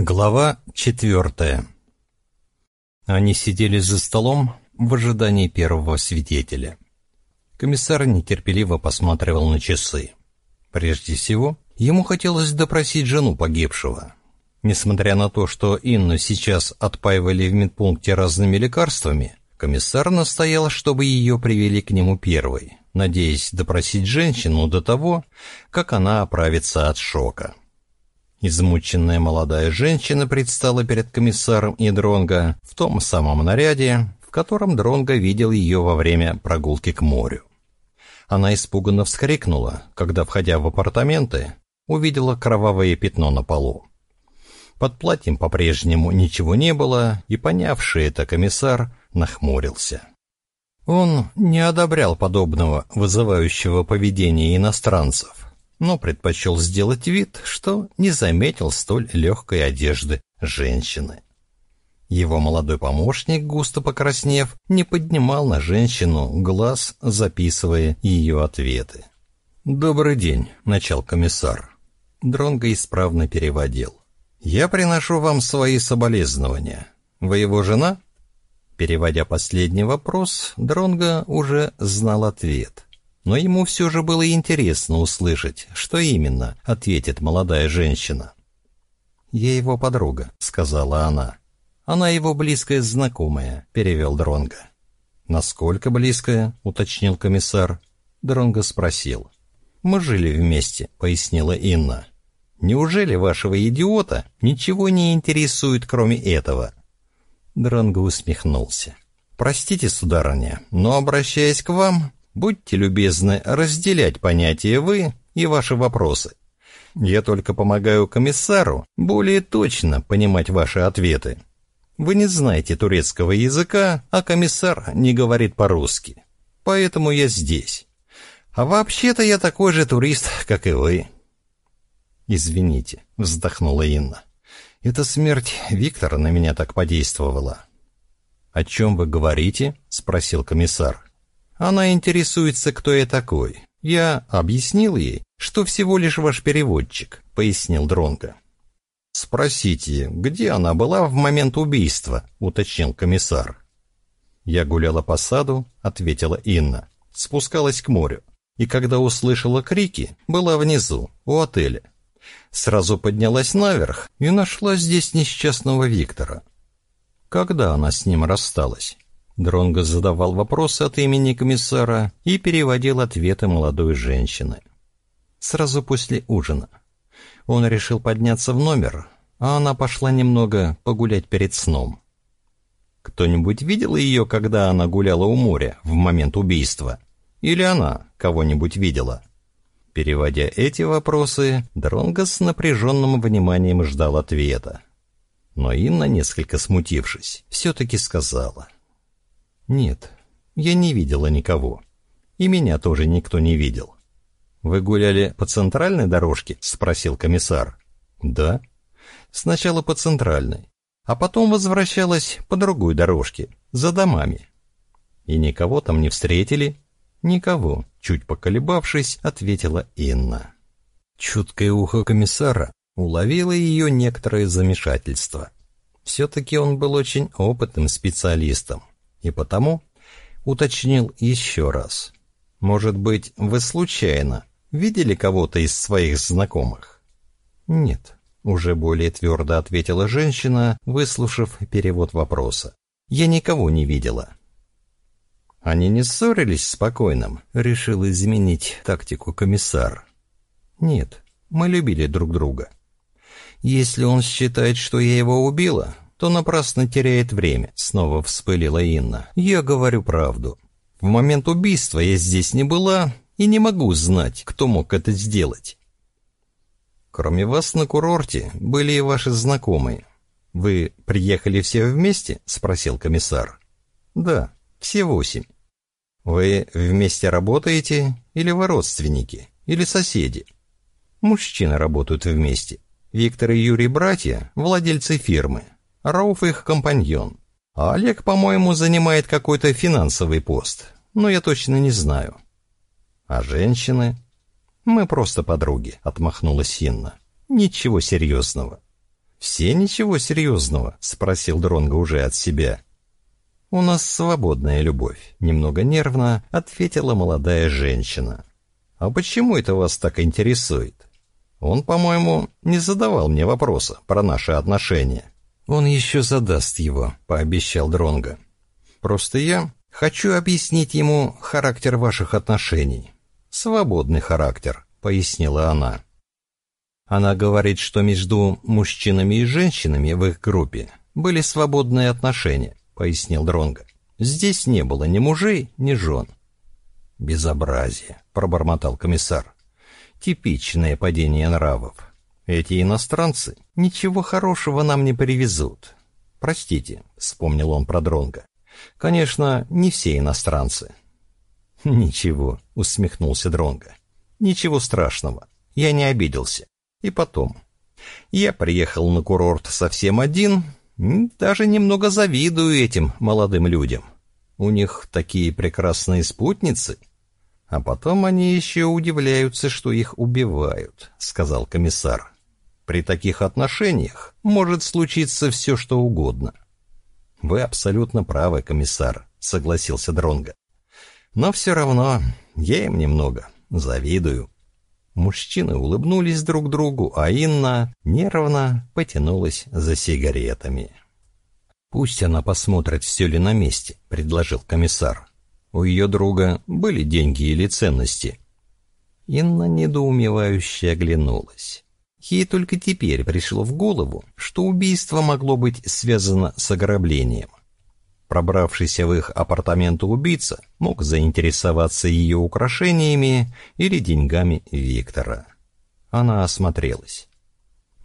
Глава четвертая Они сидели за столом в ожидании первого свидетеля. Комиссар нетерпеливо посматривал на часы. Прежде всего, ему хотелось допросить жену погибшего. Несмотря на то, что Инну сейчас отпаивали в медпункте разными лекарствами, комиссар настоял, чтобы ее привели к нему первой, надеясь допросить женщину до того, как она оправится от шока. Измученная молодая женщина предстала перед комиссаром Дронго в том самом наряде, в котором Дронго видел ее во время прогулки к морю. Она испуганно вскрикнула, когда, входя в апартаменты, увидела кровавое пятно на полу. Под платьем по-прежнему ничего не было, и, понявший это комиссар, нахмурился. Он не одобрял подобного вызывающего поведения иностранцев, но предпочел сделать вид, что не заметил столь легкой одежды женщины. Его молодой помощник, густо покраснев, не поднимал на женщину глаз, записывая ее ответы. «Добрый день», — начал комиссар. Дронго исправно переводил. «Я приношу вам свои соболезнования. Вы его жена?» Переводя последний вопрос, Дронго уже знал ответ но ему все же было интересно услышать, что именно ответит молодая женщина. «Я его подруга», — сказала она. «Она его близкая знакомая», — перевел Дронга. «Насколько близкая?» — уточнил комиссар. Дронго спросил. «Мы жили вместе», — пояснила Инна. «Неужели вашего идиота ничего не интересует, кроме этого?» Дронго усмехнулся. «Простите, сударыня, но, обращаясь к вам, Будьте любезны разделять понятия «вы» и ваши вопросы. Я только помогаю комиссару более точно понимать ваши ответы. Вы не знаете турецкого языка, а комиссар не говорит по-русски. Поэтому я здесь. А вообще-то я такой же турист, как и вы. Извините, вздохнула Инна. Эта смерть Виктора на меня так подействовала. О чем вы говорите? спросил комиссар. Она интересуется, кто я такой. Я объяснил ей, что всего лишь ваш переводчик, пояснил Дронко. Спросите, где она была в момент убийства, уточнил комиссар. Я гуляла по саду, ответила Инна. Спускалась к морю, и когда услышала крики, была внизу, у отеля. Сразу поднялась наверх и нашла здесь несчастного Виктора. Когда она с ним рассталась? Дронго задавал вопросы от имени комиссара и переводил ответы молодой женщины. Сразу после ужина. Он решил подняться в номер, а она пошла немного погулять перед сном. Кто-нибудь видел ее, когда она гуляла у моря в момент убийства? Или она кого-нибудь видела? Переводя эти вопросы, Дронго с напряженным вниманием ждал ответа. Но Инна, несколько смутившись, все-таки сказала — «Нет, я не видела никого. И меня тоже никто не видел». «Вы гуляли по центральной дорожке?» — спросил комиссар. «Да. Сначала по центральной, а потом возвращалась по другой дорожке, за домами». «И никого там не встретили?» «Никого», — чуть поколебавшись, ответила Инна. Чуткое ухо комиссара уловило ее некоторое замешательство. Все-таки он был очень опытным специалистом и потому уточнил еще раз. «Может быть, вы случайно видели кого-то из своих знакомых?» «Нет», — уже более твердо ответила женщина, выслушав перевод вопроса. «Я никого не видела». «Они не ссорились спокойным?» — решил изменить тактику комиссар. «Нет, мы любили друг друга. Если он считает, что я его убила, то напрасно теряет время», — снова вспылила Инна. «Я говорю правду. В момент убийства я здесь не была и не могу знать, кто мог это сделать. Кроме вас на курорте были и ваши знакомые. Вы приехали все вместе?» — спросил комиссар. «Да, все восемь. Вы вместе работаете или вы родственники, или соседи?» «Мужчины работают вместе. Виктор и Юрий братья — владельцы фирмы, Рауф их компаньон. А Олег, по-моему, занимает какой-то финансовый пост, но я точно не знаю. А женщины? Мы просто подруги, отмахнулась Инна. Ничего серьезного. «Все ничего серьезного?» — спросил Дронго уже от себя. «У нас свободная любовь», — немного нервно ответила молодая женщина. «А почему это вас так интересует?» Он, по-моему, не задавал мне вопроса про наши отношения. Он еще задаст его, пообещал Дронга. Просто я хочу объяснить ему характер ваших отношений. Свободный характер, пояснила она. Она говорит, что между мужчинами и женщинами в их группе были свободные отношения, пояснил Дронга. Здесь не было ни мужей, ни жен. Безобразие, пробормотал комиссар. Типичное падение нравов. Эти иностранцы ничего хорошего нам не привезут. Простите, вспомнил он про Дронга. Конечно, не все иностранцы. Ничего, усмехнулся Дронга. Ничего страшного. Я не обиделся. И потом. Я приехал на курорт совсем один, даже немного завидую этим молодым людям. У них такие прекрасные спутницы. А потом они еще удивляются, что их убивают, сказал комиссар. При таких отношениях может случиться все, что угодно. Вы абсолютно правы, комиссар, согласился Дронга. Но все равно я им немного завидую. Мужчины улыбнулись друг другу, а Инна нервно потянулась за сигаретами. «Пусть она посмотрит, все ли на месте», — предложил комиссар. У ее друга были деньги или ценности. Инна недоумевающе оглянулась. Ей только теперь пришло в голову, что убийство могло быть связано с ограблением. Пробравшийся в их апартаменты убийца мог заинтересоваться ее украшениями или деньгами Виктора. Она осмотрелась.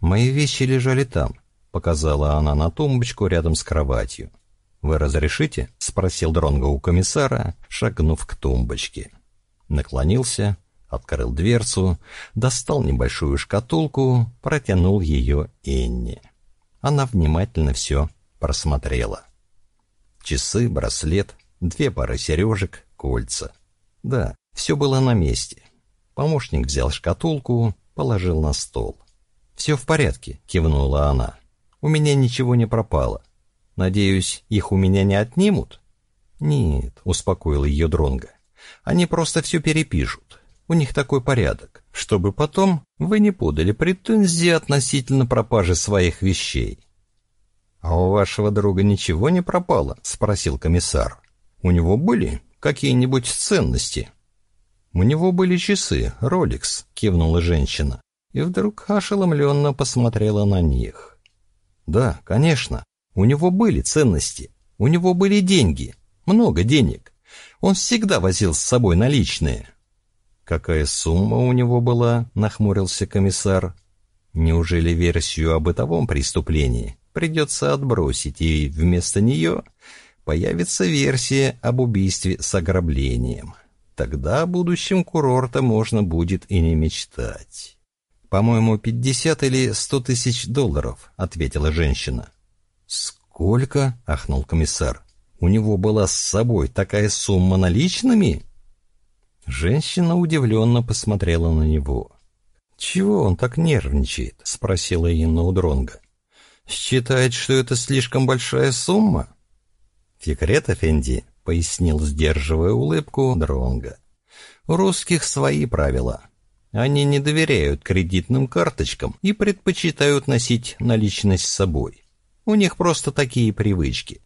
«Мои вещи лежали там», — показала она на тумбочку рядом с кроватью. «Вы разрешите?» — спросил Дронго у комиссара, шагнув к тумбочке. Наклонился, открыл дверцу, достал небольшую шкатулку, протянул ее Энни. Она внимательно все просмотрела. Часы, браслет, две пары сережек, кольца. Да, все было на месте. Помощник взял шкатулку, положил на стол. «Все в порядке», — кивнула она. «У меня ничего не пропало. Надеюсь, их у меня не отнимут? Нет, успокоил ее Дронга. Они просто все перепишут. У них такой порядок, чтобы потом вы не подали претензии относительно пропажи своих вещей. А у вашего друга ничего не пропало? спросил комиссар. У него были какие-нибудь ценности? У него были часы, Rolex, кивнула женщина, и вдруг ошеломленно посмотрела на них. Да, конечно, у него были ценности, у него были деньги, много денег. Он всегда возил с собой наличные. Какая сумма у него была, нахмурился комиссар. Неужели версию о бытовом преступлении придется отбросить, и вместо нее появится версия об убийстве с ограблением? Тогда о будущем курорта можно будет и не мечтать. «По-моему, пятьдесят или сто тысяч долларов», — ответила женщина. «Сколько?» — ахнул комиссар. «У него была с собой такая сумма наличными?» Женщина удивленно посмотрела на него. «Чего он так нервничает?» — спросила Инна у Дронга. «Считает, что это слишком большая сумма?» «Фикрет, Эфенди», — пояснил, сдерживая улыбку Дронга. «У русских свои правила. Они не доверяют кредитным карточкам и предпочитают носить наличность с собой. У них просто такие привычки.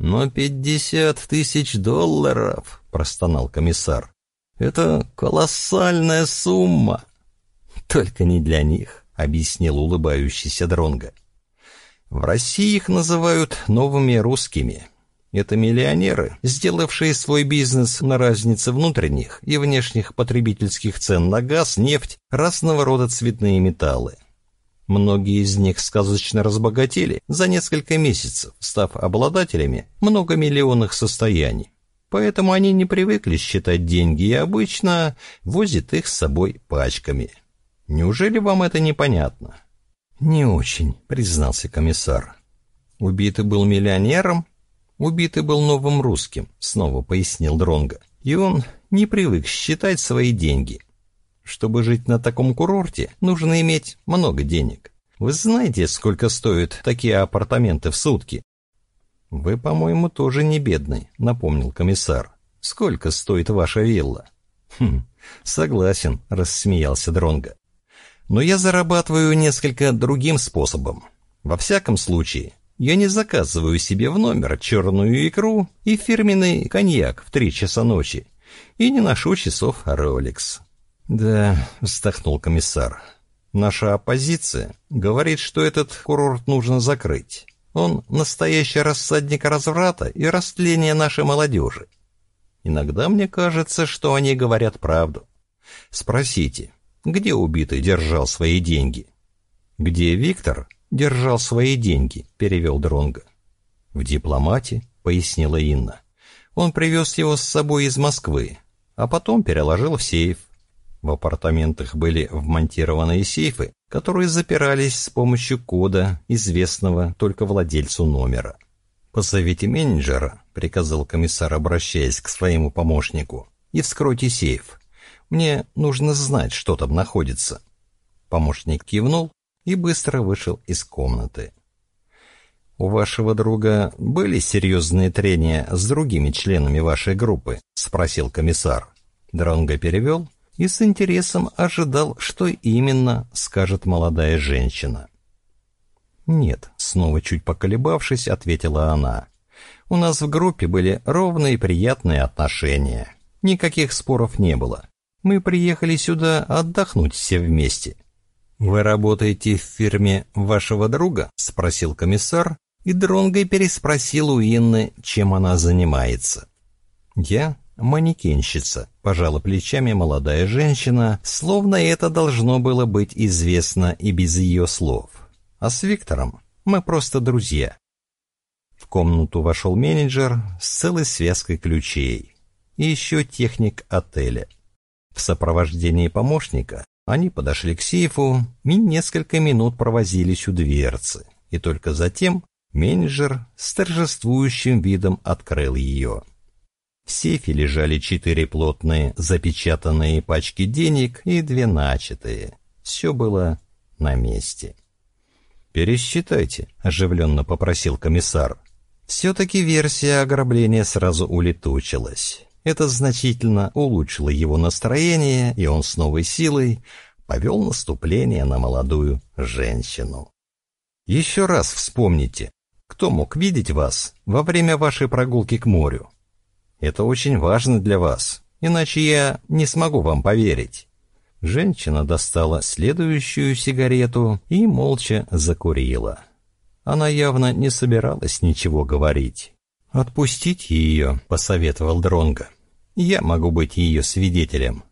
«Но пятьдесят тысяч долларов», — простонал комиссар, — «это колоссальная сумма». «Только не для них», — объяснил улыбающийся Дронга. «В России их называют новыми русскими. Это миллионеры, сделавшие свой бизнес на разнице внутренних и внешних потребительских цен на газ, нефть, разного рода цветные металлы. Многие из них сказочно разбогатели за несколько месяцев, став обладателями многомиллионных состояний. Поэтому они не привыкли считать деньги и обычно возят их с собой пачками. Неужели вам это непонятно? Не очень, признался комиссар. Убитый был миллионером, убитый был новым русским, снова пояснил Дронга. И он не привык считать свои деньги. Чтобы жить на таком курорте, нужно иметь много денег. Вы знаете, сколько стоят такие апартаменты в сутки?» «Вы, по-моему, тоже не бедный», — напомнил комиссар. «Сколько стоит ваша вилла?» «Хм, согласен», — рассмеялся Дронга. «Но я зарабатываю несколько другим способом. Во всяком случае, я не заказываю себе в номер черную икру и фирменный коньяк в три часа ночи и не ношу часов Rolex». «Да», — вздохнул комиссар, — «наша оппозиция говорит, что этот курорт нужно закрыть. Он настоящий рассадник разврата и растления нашей молодежи. Иногда мне кажется, что они говорят правду. Спросите, где убитый держал свои деньги? Где Виктор держал свои деньги, перевел Дронга. В дипломате, пояснила Инна. Он привез его с собой из Москвы, а потом переложил в сейф. В апартаментах были вмонтированные сейфы, которые запирались с помощью кода, известного только владельцу номера. «Позовите менеджера», — приказал комиссар, обращаясь к своему помощнику, — «и вскройте сейф. Мне нужно знать, что там находится». Помощник кивнул и быстро вышел из комнаты. «У вашего друга были серьезные трения с другими членами вашей группы?» — спросил комиссар. Дронго перевел и с интересом ожидал, что именно скажет молодая женщина. «Нет», — снова чуть поколебавшись, ответила она. «У нас в группе были ровные приятные отношения. Никаких споров не было. Мы приехали сюда отдохнуть все вместе». «Вы работаете в фирме вашего друга?» — спросил комиссар, и Дронгой переспросил у Инны, чем она занимается. «Я манекенщица», — пожала плечами молодая женщина, словно это должно было быть известно и без ее слов. «А с Виктором мы просто друзья». В комнату вошел менеджер с целой связкой ключей и еще техник отеля. В сопровождении помощника они подошли к сейфу и несколько минут провозились у дверцы, и только затем менеджер с торжествующим видом открыл ее. В сейфе лежали четыре плотные запечатанные пачки денег и две начатые. Все было на месте. «Пересчитайте», — оживленно попросил комиссар. Все-таки версия ограбления сразу улетучилась. Это значительно улучшило его настроение, и он с новой силой повел наступление на молодую женщину. «Еще раз вспомните, кто мог видеть вас во время вашей прогулки к морю? Это очень важно для вас, иначе я не смогу вам поверить». Женщина достала следующую сигарету и молча закурила. Она явно не собиралась ничего говорить. «Отпустите ее», — посоветовал Дронга. «Я могу быть ее свидетелем».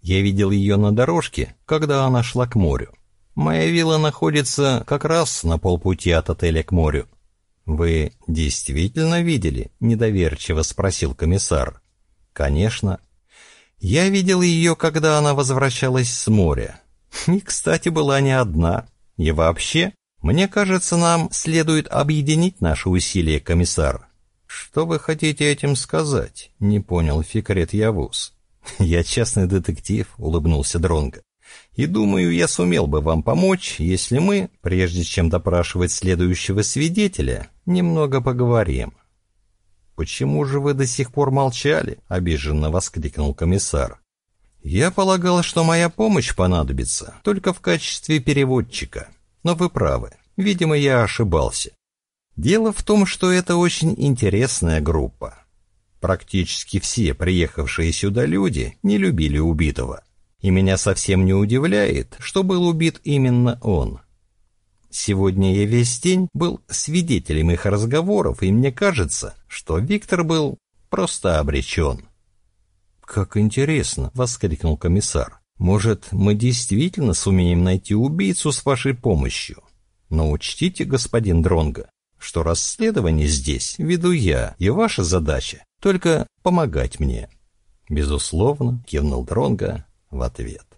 Я видел ее на дорожке, когда она шла к морю. Моя вилла находится как раз на полпути от отеля к морю. «Вы действительно видели?» — недоверчиво спросил комиссар. «Конечно. Я видел ее, когда она возвращалась с моря. И, кстати, была не одна. И вообще, мне кажется, нам следует объединить наши усилия, комиссар». «Что вы хотите этим сказать?» — не понял Фикрет Явус. «Я частный детектив», — улыбнулся Дронго. И думаю, я сумел бы вам помочь, если мы, прежде чем допрашивать следующего свидетеля, немного поговорим. Почему же вы до сих пор молчали? обиженно воскликнул комиссар. Я полагал, что моя помощь понадобится только в качестве переводчика. Но вы правы. Видимо, я ошибался. Дело в том, что это очень интересная группа. Практически все приехавшие сюда люди не любили убитого. И меня совсем не удивляет, что был убит именно он. Сегодня я весь день был свидетелем их разговоров, и мне кажется, что Виктор был просто обречен. «Как интересно!» — воскликнул комиссар. «Может, мы действительно сумеем найти убийцу с вашей помощью? Но учтите, господин Дронго, что расследование здесь веду я, и ваша задача — только помогать мне». «Безусловно», — кивнул Дронго, в ответ.